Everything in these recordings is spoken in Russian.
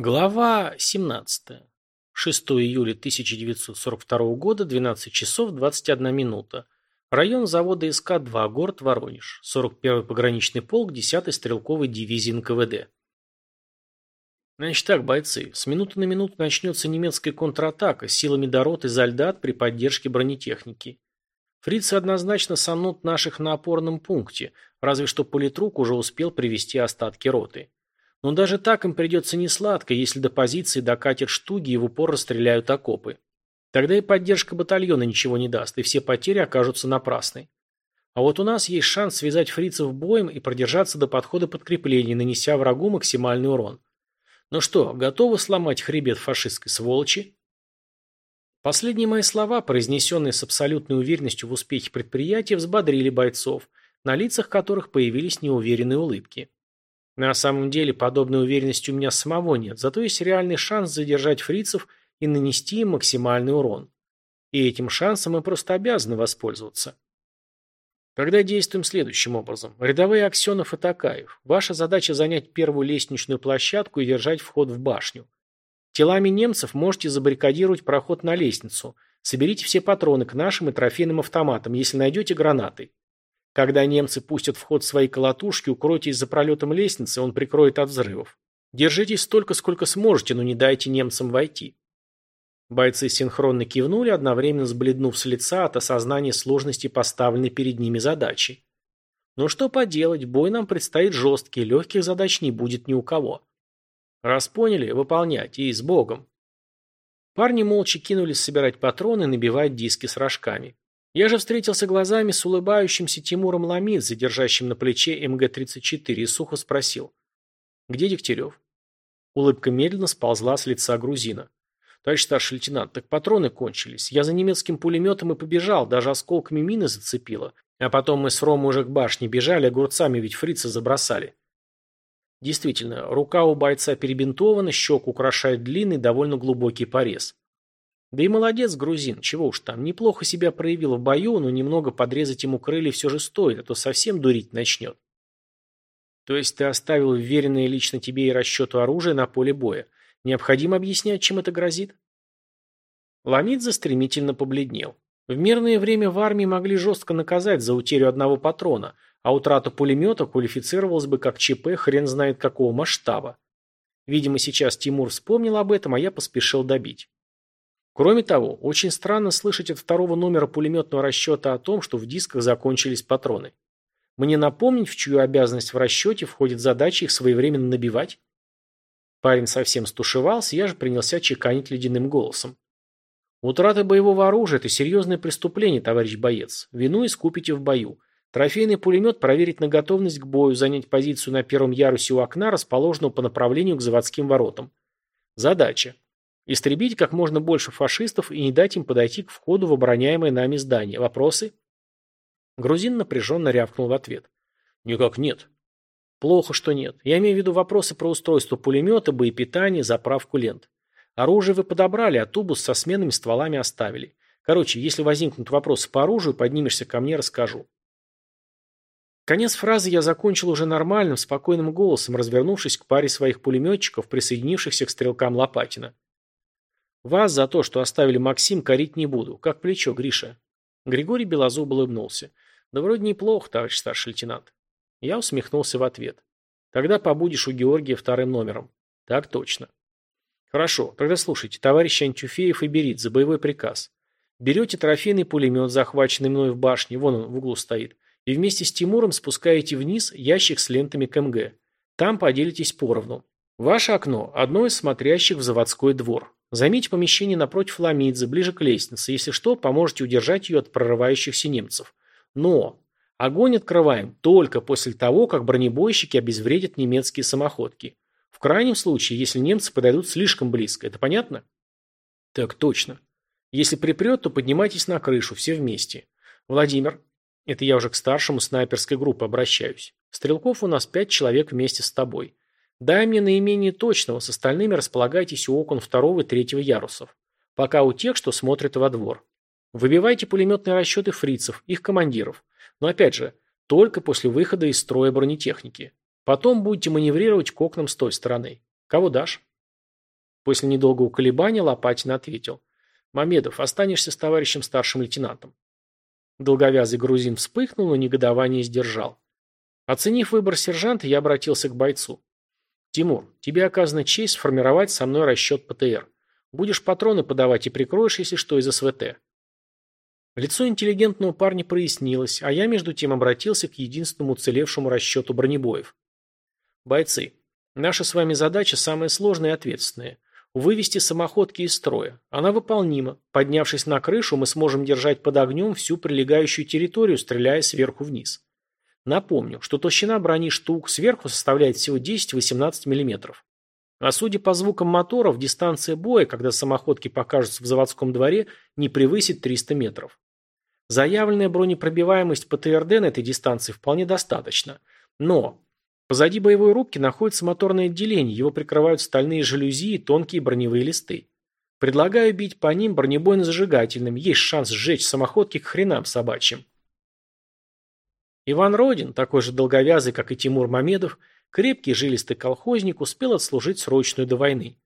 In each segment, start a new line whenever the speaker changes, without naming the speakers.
Глава 17. 6 июля 1942 года, 12 часов 21 минута. Район завода СК-2, город Воронеж. 41-й пограничный полк 10-й стрелковой дивизии НКВД. Значит так, бойцы, с минуты на минуту начнется немецкая контратака силами Дорот и Зальдат при поддержке бронетехники. Фрицы однозначно сомнут наших на опорном пункте, разве что политрук уже успел привести остатки роты. Но даже так им придется несладко, если до позиции докатят штуги и в упор расстреляют окопы. Тогда и поддержка батальона ничего не даст, и все потери окажутся напрасной. А вот у нас есть шанс связать фрицев боем и продержаться до подхода подкреплений, нанеся врагу максимальный урон. Ну что, готовы сломать хребет фашистской сволочи? Последние мои слова, произнесенные с абсолютной уверенностью в успехе предприятия, взбодрили бойцов, на лицах которых появились неуверенные улыбки. На самом деле, подобной уверенности у меня самого нет, зато есть реальный шанс задержать фрицев и нанести им максимальный урон. И этим шансом мы просто обязаны воспользоваться. Тогда действуем следующим образом. Рядовые Аксенов и Такаев. Ваша задача занять первую лестничную площадку и держать вход в башню. Телами немцев можете забаррикадировать проход на лестницу. Соберите все патроны к нашим и трофейным автоматам, если найдете гранаты. Когда немцы пустят в ход свои колотушки, укройтесь за пролетом лестницы, он прикроет от взрывов. Держитесь столько, сколько сможете, но не дайте немцам войти. Бойцы синхронно кивнули, одновременно сбледнув с лица от осознания сложности поставленной перед ними задачи. Но что поделать, бой нам предстоит жесткий, легких задач не будет ни у кого. Раз поняли, выполнять, и с Богом. Парни молча кинулись собирать патроны и набивать диски с рожками. Я же встретился глазами с улыбающимся Тимуром Ламидзе, держащим на плече МГ-34, и сухо спросил. «Где Дегтярев?» Улыбка медленно сползла с лица грузина. «Товарищ старший лейтенант, так патроны кончились. Я за немецким пулеметом и побежал, даже осколками мины зацепило. А потом мы с Ромой уже к башне бежали, огурцами ведь фрица забросали». Действительно, рука у бойца перебинтована, щек украшает длинный, довольно глубокий порез. Да и молодец грузин, чего уж там, неплохо себя проявил в бою, но немного подрезать ему крылья все же стоит, а то совсем дурить начнет. То есть ты оставил вверенное лично тебе и расчету оружия на поле боя. Необходимо объяснять, чем это грозит? Ламидзе стремительно побледнел. В мирное время в армии могли жестко наказать за утерю одного патрона, а утрата пулемета квалифицировалась бы как ЧП хрен знает какого масштаба. Видимо, сейчас Тимур вспомнил об этом, а я поспешил добить. Кроме того, очень странно слышать от второго номера пулеметного расчета о том, что в дисках закончились патроны. Мне напомнить, в чью обязанность в расчете входит задача их своевременно набивать? Парень совсем стушевался, я же принялся чеканить ледяным голосом. Утрата боевого оружия – это серьезное преступление, товарищ боец. Вину искупите в бою. Трофейный пулемет проверить на готовность к бою, занять позицию на первом ярусе у окна, расположенного по направлению к заводским воротам. Задача Истребить как можно больше фашистов и не дать им подойти к входу в обороняемое нами здание. Вопросы? Грузин напряженно рявкнул в ответ. Никак нет. Плохо, что нет. Я имею в виду вопросы про устройство пулемета, боепитание, заправку лент. Оружие вы подобрали, а тубус со сменными стволами оставили. Короче, если возникнут вопросы по оружию, поднимешься ко мне, расскажу. Конец фразы я закончил уже нормальным, спокойным голосом, развернувшись к паре своих пулеметчиков, присоединившихся к стрелкам Лопатина. Вас за то, что оставили Максим, корить не буду. Как плечо, Гриша. Григорий Белозуб улыбнулся. Да вроде неплохо, товарищ старший лейтенант. Я усмехнулся в ответ. Тогда побудешь у Георгия вторым номером. Так точно. Хорошо, тогда слушайте, товарищ Антюфеев и за боевой приказ. Берете трофейный пулемет, захваченный мной в башне, вон он в углу стоит, и вместе с Тимуром спускаете вниз ящик с лентами КМГ. Там поделитесь поровну. Ваше окно – одно из смотрящих в заводской двор. Займите помещение напротив Ламидзе, ближе к лестнице. Если что, поможете удержать ее от прорывающихся немцев. Но огонь открываем только после того, как бронебойщики обезвредят немецкие самоходки. В крайнем случае, если немцы подойдут слишком близко. Это понятно? Так точно. Если припрет, то поднимайтесь на крышу, все вместе. Владимир, это я уже к старшему снайперской группы обращаюсь. Стрелков у нас пять человек вместе с тобой. Дай мне наименее точного, с остальными располагайтесь у окон второго и третьего ярусов. Пока у тех, что смотрят во двор. Выбивайте пулеметные расчеты фрицев, их командиров. Но опять же, только после выхода из строя бронетехники. Потом будете маневрировать к окнам с той стороны. Кого дашь? После недолгого колебания Лопатин ответил. «Мамедов, останешься с товарищем старшим лейтенантом». Долговязый грузин вспыхнул, но негодование сдержал. Оценив выбор сержанта, я обратился к бойцу. «Тимур, тебе оказана честь сформировать со мной расчет ПТР. Будешь патроны подавать и прикроешь, если что, из СВТ». Лицо интеллигентного парня прояснилось, а я между тем обратился к единственному уцелевшему расчету бронебоев. «Бойцы, наша с вами задача самая сложная и ответственная вывести самоходки из строя. Она выполнима. Поднявшись на крышу, мы сможем держать под огнем всю прилегающую территорию, стреляя сверху вниз. Напомню, что толщина брони штук сверху составляет всего 10-18 мм. А судя по звукам моторов, дистанция боя, когда самоходки покажутся в заводском дворе, не превысит 300 метров. Заявленная бронепробиваемость ПТРД на этой дистанции вполне достаточно. Но Позади боевой рубки находится моторное отделение, его прикрывают стальные жалюзи и тонкие броневые листы. Предлагаю бить по ним бронебойно-зажигательным, есть шанс сжечь самоходки к хренам собачьим. Иван Родин, такой же долговязый, как и Тимур Мамедов, крепкий жилистый колхозник, успел отслужить срочную до войны.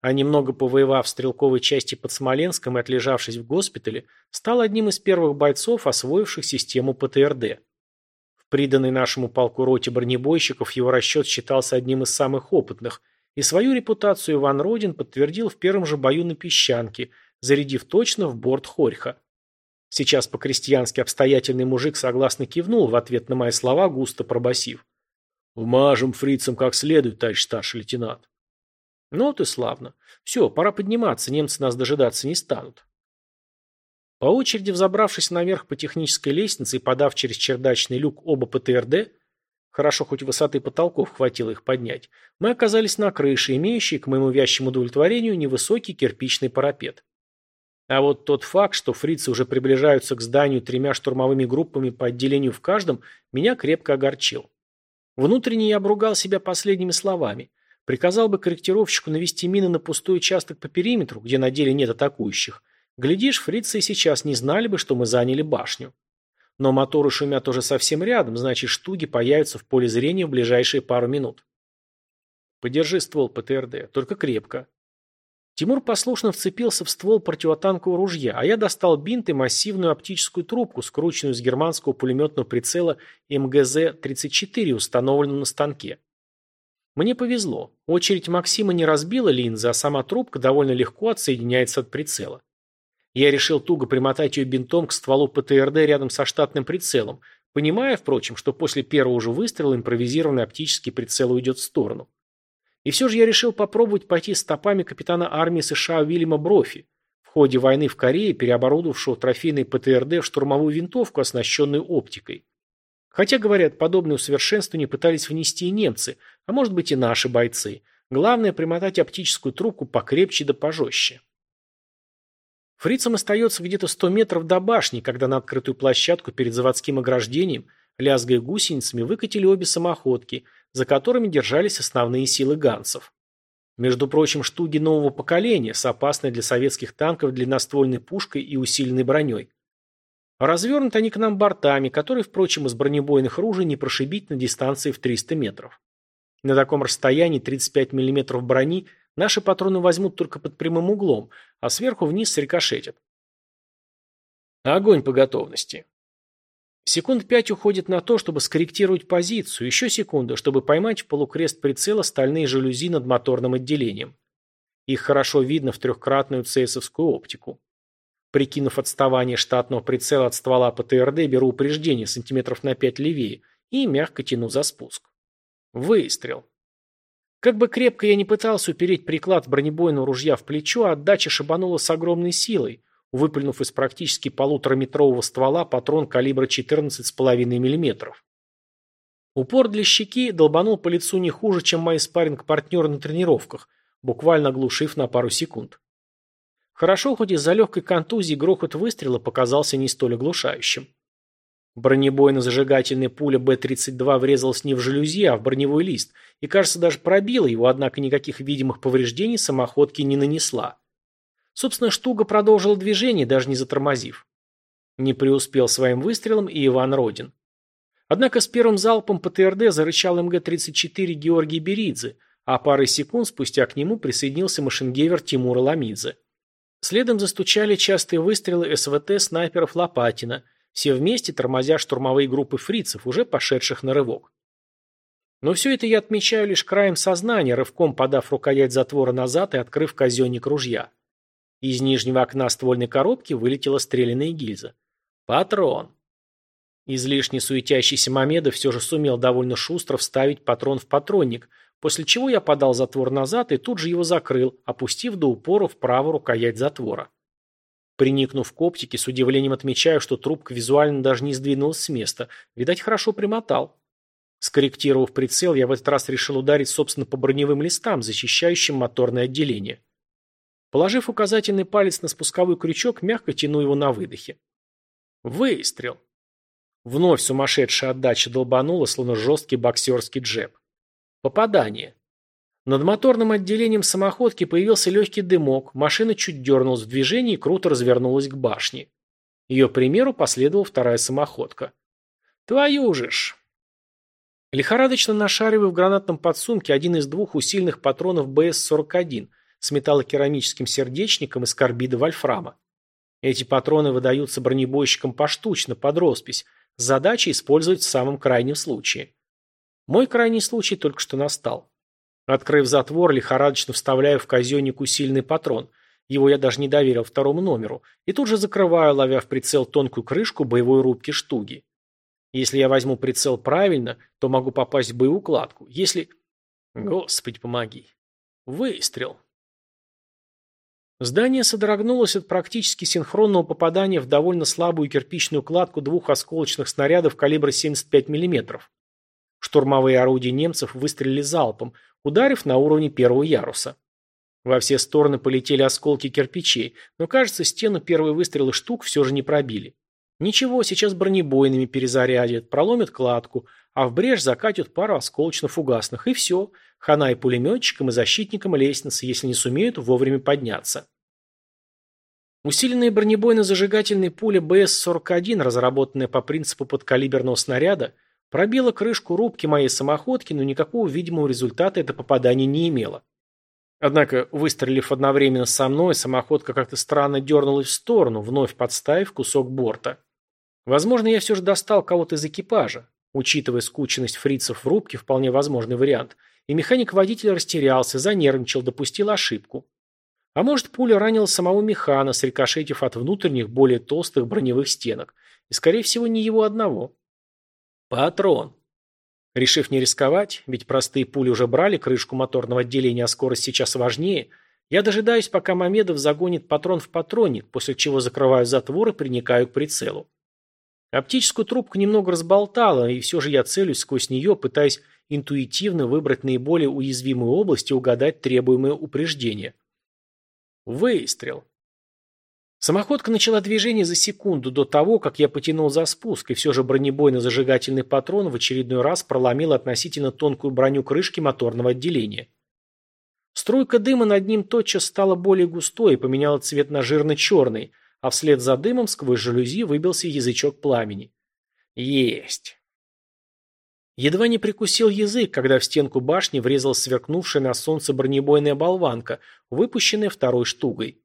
А немного повоевав в стрелковой части под Смоленском и отлежавшись в госпитале, стал одним из первых бойцов, освоивших систему ПТРД. В приданной нашему полку роте бронебойщиков его расчет считался одним из самых опытных, и свою репутацию Иван Родин подтвердил в первом же бою на песчанке, зарядив точно в борт Хорьха. Сейчас по-крестьянски обстоятельный мужик согласно кивнул в ответ на мои слова, густо пробасив. «Вмажем фрицам как следует, товарищ старший лейтенант». «Ну ты славно. Все, пора подниматься, немцы нас дожидаться не станут». По очереди взобравшись наверх по технической лестнице и подав через чердачный люк оба ПТРД, хорошо хоть высоты потолков хватило их поднять, мы оказались на крыше, имеющей, к моему вящему удовлетворению, невысокий кирпичный парапет. А вот тот факт, что фрицы уже приближаются к зданию тремя штурмовыми группами по отделению в каждом, меня крепко огорчил. Внутренне я обругал себя последними словами. Приказал бы корректировщику навести мины на пустой участок по периметру, где на деле нет атакующих, Глядишь, фрицы и сейчас не знали бы, что мы заняли башню. Но моторы шумят уже совсем рядом, значит, штуги появятся в поле зрения в ближайшие пару минут. Подержи ствол ПТРД, только крепко. Тимур послушно вцепился в ствол противотанкового ружья, а я достал бинт и массивную оптическую трубку, скрученную с германского пулеметного прицела МГЗ-34, установленного на станке. Мне повезло. Очередь Максима не разбила линзы, а сама трубка довольно легко отсоединяется от прицела. Я решил туго примотать ее бинтом к стволу ПТРД рядом со штатным прицелом, понимая, впрочем, что после первого же выстрела импровизированный оптический прицел уйдет в сторону. И все же я решил попробовать пойти стопами капитана армии США Уильяма Брофи, в ходе войны в Корее, переоборудовавшего трофейный ПТРД в штурмовую винтовку, оснащенную оптикой. Хотя, говорят, подобное усовершенствование пытались внести и немцы, а может быть и наши бойцы. Главное примотать оптическую трубку покрепче да пожестче. Фрицам остается где-то 100 метров до башни, когда на открытую площадку перед заводским ограждением, лязгая гусеницами, выкатили обе самоходки, за которыми держались основные силы ганцев. Между прочим, штуги нового поколения с опасной для советских танков длинноствольной пушкой и усиленной броней. Развернуты они к нам бортами, которые, впрочем, из бронебойных ружей не прошибить на дистанции в 300 метров. На таком расстоянии 35 мм брони Наши патроны возьмут только под прямым углом, а сверху вниз срикошетят. Огонь по готовности. Секунд пять уходит на то, чтобы скорректировать позицию, еще секунда, чтобы поймать в полукрест прицела стальные жалюзи над моторным отделением. Их хорошо видно в трехкратную цейсовскую оптику. Прикинув отставание штатного прицела от ствола ПТРД, беру упреждение сантиметров на 5 левее и мягко тяну за спуск. Выстрел. Как бы крепко я ни пытался упереть приклад бронебойного ружья в плечо, отдача шибанула с огромной силой, выплюнув из практически полутораметрового ствола патрон калибра 14,5 мм. Упор для щеки долбанул по лицу не хуже, чем мои спарринг-партнеры на тренировках, буквально оглушив на пару секунд. Хорошо, хоть из-за легкой контузии грохот выстрела показался не столь оглушающим. Бронебойно-зажигательная пуля Б-32 врезалась не в жалюзи, а в броневой лист, и, кажется, даже пробила его, однако никаких видимых повреждений самоходки не нанесла. Собственно, штука продолжила движение, даже не затормозив. Не преуспел своим выстрелом и Иван Родин. Однако с первым залпом ПТРД зарычал МГ-34 Георгий Беридзе, а парой секунд спустя к нему присоединился машингевер Тимура Ламидзе. Следом застучали частые выстрелы СВТ снайперов Лопатина, все вместе тормозя штурмовые группы фрицев, уже пошедших на рывок. Но все это я отмечаю лишь краем сознания, рывком подав рукоять затвора назад и открыв казенник ружья. Из нижнего окна ствольной коробки вылетела стрелянная гильза. Патрон. Излишне суетящийся Мамедов все же сумел довольно шустро вставить патрон в патронник, после чего я подал затвор назад и тут же его закрыл, опустив до упора вправо рукоять затвора. Приникнув к оптике, с удивлением отмечаю, что трубка визуально даже не сдвинулась с места. Видать, хорошо примотал. Скорректировав прицел, я в этот раз решил ударить, собственно, по броневым листам, защищающим моторное отделение. Положив указательный палец на спусковой крючок, мягко тяну его на выдохе. Выстрел. Вновь сумасшедшая отдача долбанула, словно жесткий боксерский джеб. Попадание. Над моторным отделением самоходки появился легкий дымок, машина чуть дернулась в движении и круто развернулась к башне. Ее примеру последовала вторая самоходка. «Твою же ж!» Лихорадочно нашариваю в гранатном подсумке один из двух усиленных патронов БС-41 с металлокерамическим сердечником из карбида вольфрама. Эти патроны выдаются бронебойщикам поштучно, под роспись, с задачей использовать в самом крайнем случае. Мой крайний случай только что настал. Открыв затвор, лихорадочно вставляю в казенник усиленный патрон. Его я даже не доверил второму номеру. И тут же закрываю, ловя в прицел тонкую крышку боевой рубки штуги. Если я возьму прицел правильно, то могу попасть в боеукладку. Если... Господи, помоги. Выстрел. Здание содрогнулось от практически синхронного попадания в довольно слабую кирпичную кладку двух осколочных снарядов калибра 75 мм. Штурмовые орудия немцев выстрелили залпом, ударив на уровне первого яруса. Во все стороны полетели осколки кирпичей, но, кажется, стену первые выстрелы штук все же не пробили. Ничего, сейчас бронебойными перезарядят, проломят кладку, а в брешь закатят пару осколочно-фугасных, и все. Хана и пулеметчикам, и защитникам лестницы, если не сумеют вовремя подняться. Усиленная бронебойно-зажигательной пуля БС-41, разработанная по принципу подкалиберного снаряда, пробила крышку рубки моей самоходки, но никакого видимого результата это попадание не имело. Однако, выстрелив одновременно со мной, самоходка как-то странно дернулась в сторону, вновь подставив кусок борта. Возможно, я все же достал кого-то из экипажа. Учитывая скученность фрицев в рубке, вполне возможный вариант. И механик-водитель растерялся, занервничал, допустил ошибку. А может, пуля ранила самого механа, срикошетив от внутренних, более толстых броневых стенок. И, скорее всего, не его одного. Патрон. Решив не рисковать, ведь простые пули уже брали крышку моторного отделения, а скорость сейчас важнее, я дожидаюсь, пока Мамедов загонит патрон в патронник, после чего закрываю затвор и приникаю к прицелу. Оптическую трубку немного разболтало, и все же я целюсь сквозь нее, пытаясь интуитивно выбрать наиболее уязвимую область и угадать требуемое упреждение. Выстрел. Самоходка начала движение за секунду до того, как я потянул за спуск, и все же бронебойно-зажигательный патрон в очередной раз проломил относительно тонкую броню крышки моторного отделения. Струйка дыма над ним тотчас стала более густой и поменяла цвет на жирно-черный – а вслед за дымом сквозь жалюзи выбился язычок пламени. Есть. Едва не прикусил язык, когда в стенку башни врезалась сверкнувшая на солнце бронебойная болванка, выпущенная второй штугой.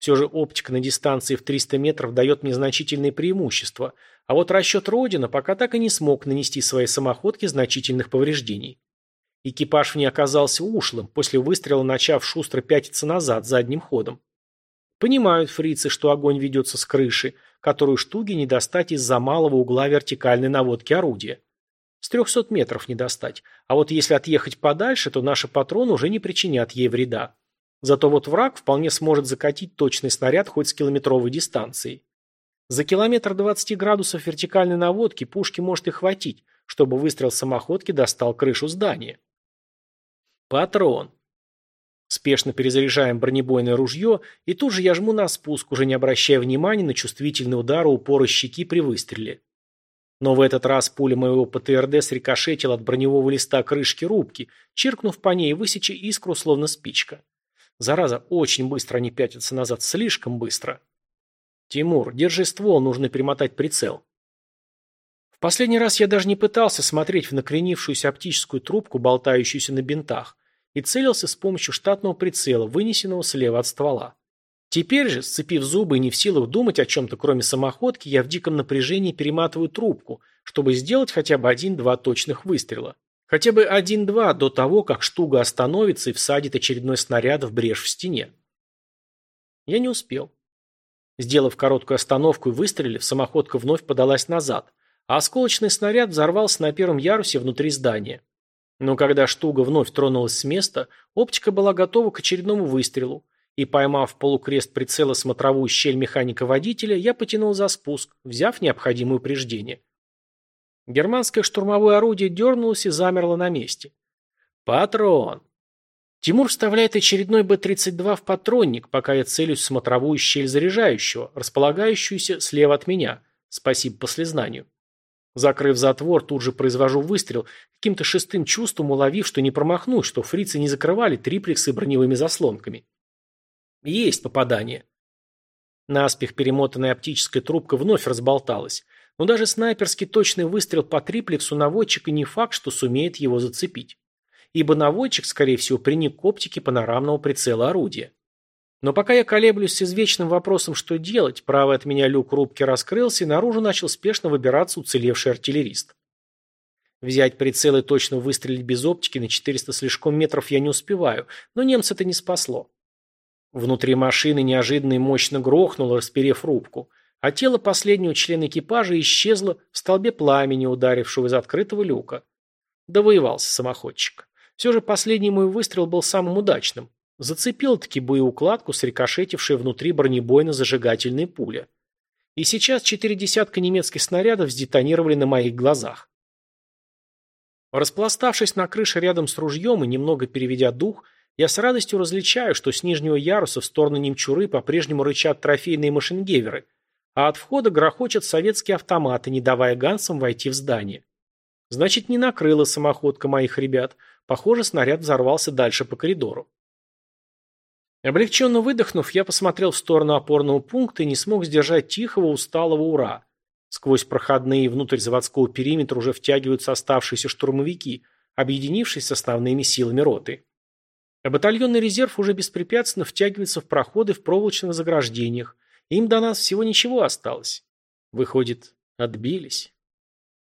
Все же оптика на дистанции в 300 метров дает мне значительные преимущества, а вот расчет Родина пока так и не смог нанести своей самоходке значительных повреждений. Экипаж в ней оказался ушлым, после выстрела начав шустро пятиться назад задним ходом. Понимают фрицы, что огонь ведется с крыши, которую штуги не достать из-за малого угла вертикальной наводки орудия. С 300 метров не достать. А вот если отъехать подальше, то наши патроны уже не причинят ей вреда. Зато вот враг вполне сможет закатить точный снаряд хоть с километровой дистанции. За километр 20 градусов вертикальной наводки пушки может и хватить, чтобы выстрел самоходки достал крышу здания. Патрон. Спешно перезаряжаем бронебойное ружье, и тут же я жму на спуск, уже не обращая внимания на чувствительный удар у упора щеки при выстреле. Но в этот раз пуля моего ПТРД срикошетила от броневого листа крышки рубки, чиркнув по ней, высеча искру, словно спичка. Зараза, очень быстро они пятятся назад, слишком быстро. «Тимур, держи ствол, нужно перемотать прицел». В последний раз я даже не пытался смотреть в накренившуюся оптическую трубку, болтающуюся на бинтах. И целился с помощью штатного прицела, вынесенного слева от ствола. Теперь же, сцепив зубы и не в силах думать о чем-то, кроме самоходки, я в диком напряжении перематываю трубку, чтобы сделать хотя бы один-два точных выстрела. Хотя бы один-два до того, как штуга остановится и всадит очередной снаряд в брешь в стене. Я не успел. Сделав короткую остановку и выстрелив, самоходка вновь подалась назад, а осколочный снаряд взорвался на первом ярусе внутри здания. Но когда штуга вновь тронулась с места, оптика была готова к очередному выстрелу, и, поймав полукрест прицела смотровую щель механика-водителя, я потянул за спуск, взяв необходимое упреждение. Германское штурмовое орудие дернулось и замерло на месте. «Патрон!» Тимур вставляет очередной Б-32 в патронник, пока я целюсь в смотровую щель заряжающего, располагающуюся слева от меня. Спасибо послезнанию. Закрыв затвор, тут же произвожу выстрел, каким-то шестым чувством уловив, что не промахнусь, что фрицы не закрывали триплексы броневыми заслонками. Есть попадание. Наспех перемотанная оптическая трубка вновь разболталась, но даже снайперский точный выстрел по триплексу наводчика не факт, что сумеет его зацепить ибо наводчик, скорее всего, приник к оптике панорамного прицела орудия. Но пока я колеблюсь с извечным вопросом, что делать, правый от меня люк рубки раскрылся, и наружу начал спешно выбираться уцелевший артиллерист. Взять прицел и точно выстрелить без оптики на 400 слишком метров я не успеваю, но немца это не спасло. Внутри машины неожиданно и мощно грохнуло, расперев рубку, а тело последнего члена экипажа исчезло в столбе пламени, ударившего из открытого люка. Довоевался самоходчик. Все же последний мой выстрел был самым удачным. Зацепил-таки боеукладку, срикошетившей внутри бронебойно-зажигательной пуля. И сейчас четыре десятка немецких снарядов сдетонировали на моих глазах. Распластавшись на крыше рядом с ружьем и немного переведя дух, я с радостью различаю, что с нижнего яруса в сторону немчуры по-прежнему рычат трофейные машингеверы, а от входа грохочут советские автоматы, не давая гансам войти в здание. Значит, не накрыла самоходка моих ребят – Похоже, снаряд взорвался дальше по коридору. Облегченно выдохнув, я посмотрел в сторону опорного пункта и не смог сдержать тихого, усталого «Ура!». Сквозь проходные внутрь заводского периметра уже втягиваются оставшиеся штурмовики, объединившись с основными силами роты. А батальонный резерв уже беспрепятственно втягивается в проходы в проволочных заграждениях. Им до нас всего ничего осталось. Выходит, отбились.